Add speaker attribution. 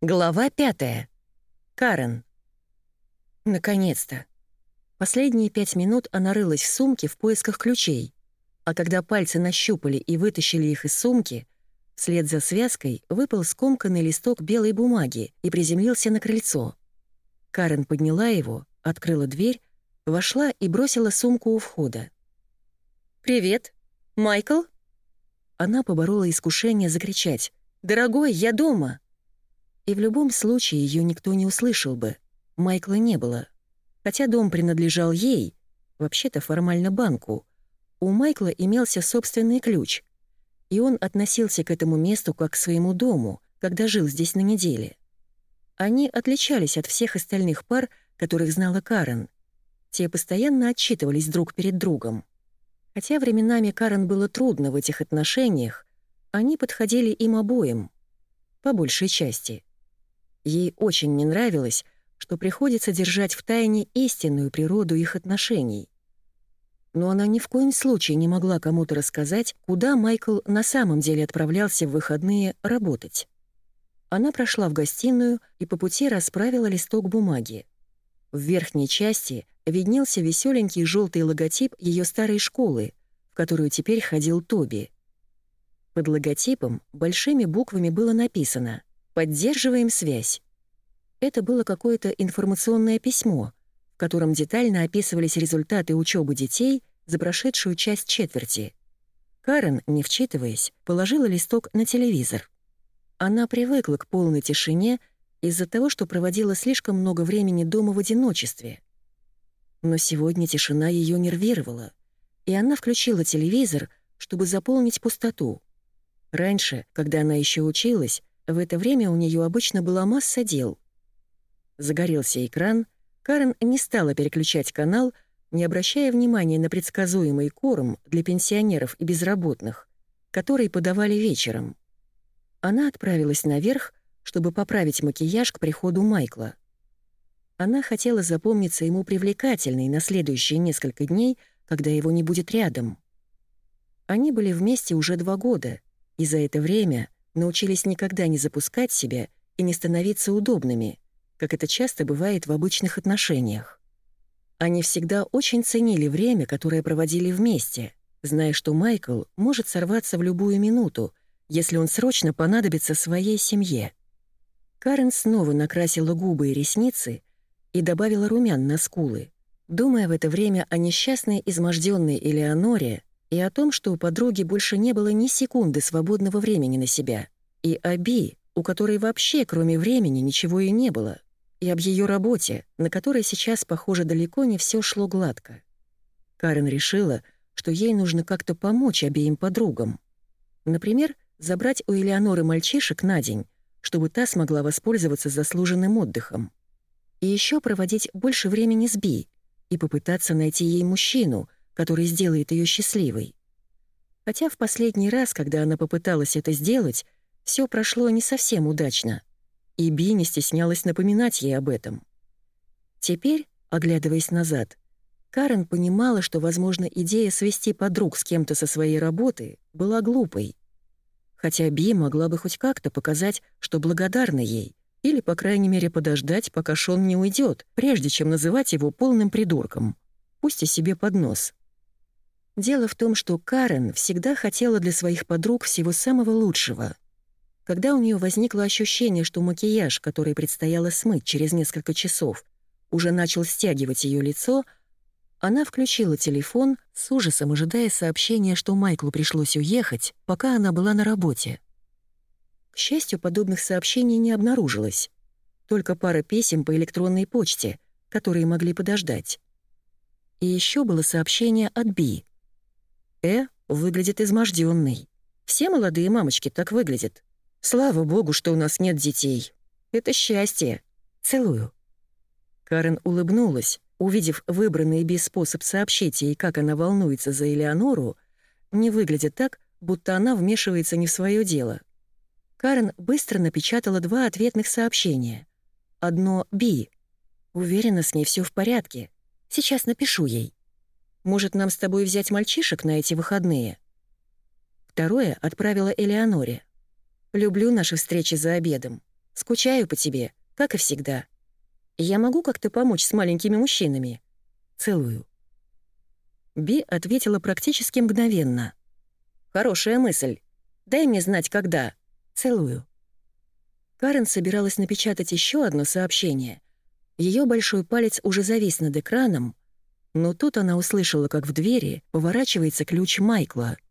Speaker 1: Глава пятая. Карен. Наконец-то. Последние пять минут она рылась в сумке в поисках ключей, а когда пальцы нащупали и вытащили их из сумки, вслед за связкой выпал скомканный листок белой бумаги и приземлился на крыльцо. Карен подняла его, открыла дверь, вошла и бросила сумку у входа. «Привет, Майкл?» Она поборола искушение закричать «Дорогой, я дома!» И в любом случае ее никто не услышал бы. Майкла не было. Хотя дом принадлежал ей, вообще-то формально банку, у Майкла имелся собственный ключ, и он относился к этому месту как к своему дому, когда жил здесь на неделе. Они отличались от всех остальных пар, которых знала Карен. Те постоянно отчитывались друг перед другом. Хотя временами Карен было трудно в этих отношениях, они подходили им обоим, по большей части — Ей очень не нравилось, что приходится держать в тайне истинную природу их отношений. Но она ни в коем случае не могла кому-то рассказать, куда Майкл на самом деле отправлялся в выходные работать. Она прошла в гостиную и по пути расправила листок бумаги. В верхней части виднелся веселенький желтый логотип ее старой школы, в которую теперь ходил Тоби. Под логотипом большими буквами было написано Поддерживаем связь. Это было какое-то информационное письмо, в котором детально описывались результаты учебы детей за прошедшую часть четверти. Карен, не вчитываясь, положила листок на телевизор. Она привыкла к полной тишине из-за того, что проводила слишком много времени дома в одиночестве. Но сегодня тишина ее нервировала, и она включила телевизор, чтобы заполнить пустоту. Раньше, когда она еще училась, в это время у нее обычно была масса дел. Загорелся экран, Карен не стала переключать канал, не обращая внимания на предсказуемый корм для пенсионеров и безработных, который подавали вечером. Она отправилась наверх, чтобы поправить макияж к приходу Майкла. Она хотела запомниться ему привлекательной на следующие несколько дней, когда его не будет рядом. Они были вместе уже два года, и за это время — научились никогда не запускать себя и не становиться удобными, как это часто бывает в обычных отношениях. Они всегда очень ценили время, которое проводили вместе, зная, что Майкл может сорваться в любую минуту, если он срочно понадобится своей семье. Карен снова накрасила губы и ресницы и добавила румян на скулы, думая в это время о несчастной изможденной Элеоноре и о том, что у подруги больше не было ни секунды свободного времени на себя, и о Би, у которой вообще кроме времени ничего и не было, и об ее работе, на которой сейчас, похоже, далеко не все шло гладко. Карен решила, что ей нужно как-то помочь обеим подругам. Например, забрать у Элеоноры мальчишек на день, чтобы та смогла воспользоваться заслуженным отдыхом. И еще проводить больше времени с Би и попытаться найти ей мужчину — который сделает ее счастливой. Хотя в последний раз, когда она попыталась это сделать, все прошло не совсем удачно, и Би не стеснялась напоминать ей об этом. Теперь, оглядываясь назад, Карен понимала, что, возможно, идея свести подруг с кем-то со своей работы была глупой. Хотя Би могла бы хоть как-то показать, что благодарна ей, или, по крайней мере, подождать, пока Шон не уйдет, прежде чем называть его полным придурком. Пусть и себе под нос. Дело в том, что Карен всегда хотела для своих подруг всего самого лучшего. Когда у нее возникло ощущение, что макияж, который предстояло смыть через несколько часов, уже начал стягивать ее лицо, она включила телефон, с ужасом ожидая сообщения, что Майклу пришлось уехать, пока она была на работе. К счастью, подобных сообщений не обнаружилось. Только пара писем по электронной почте, которые могли подождать. И еще было сообщение от Би. Э выглядит изможденной. Все молодые мамочки так выглядят. Слава богу, что у нас нет детей. Это счастье. Целую». Карен улыбнулась, увидев выбранный без способ сообщить ей, как она волнуется за Элеонору, не выглядит так, будто она вмешивается не в свое дело. Карен быстро напечатала два ответных сообщения. Одно «Би». Уверена, с ней все в порядке. Сейчас напишу ей. Может, нам с тобой взять мальчишек на эти выходные?» Второе отправила Элеоноре. «Люблю наши встречи за обедом. Скучаю по тебе, как и всегда. Я могу как-то помочь с маленькими мужчинами? Целую». Би ответила практически мгновенно. «Хорошая мысль. Дай мне знать, когда. Целую». Карен собиралась напечатать еще одно сообщение. Ее большой палец уже завис над экраном, но тут она услышала, как в двери поворачивается ключ Майкла —